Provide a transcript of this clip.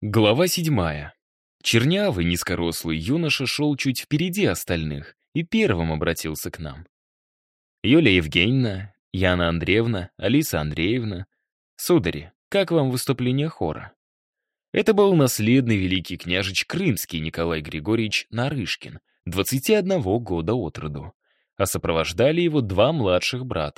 Глава седьмая. Чернявый, низкорослый юноша шел чуть впереди остальных и первым обратился к нам. Юлия Евгеньевна, Яна Андреевна, Алиса Андреевна. Судари, как вам выступление хора? Это был наследный великий княжич Крымский Николай Григорьевич Нарышкин, 21 года от роду. А сопровождали его два младших брата.